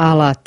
آلات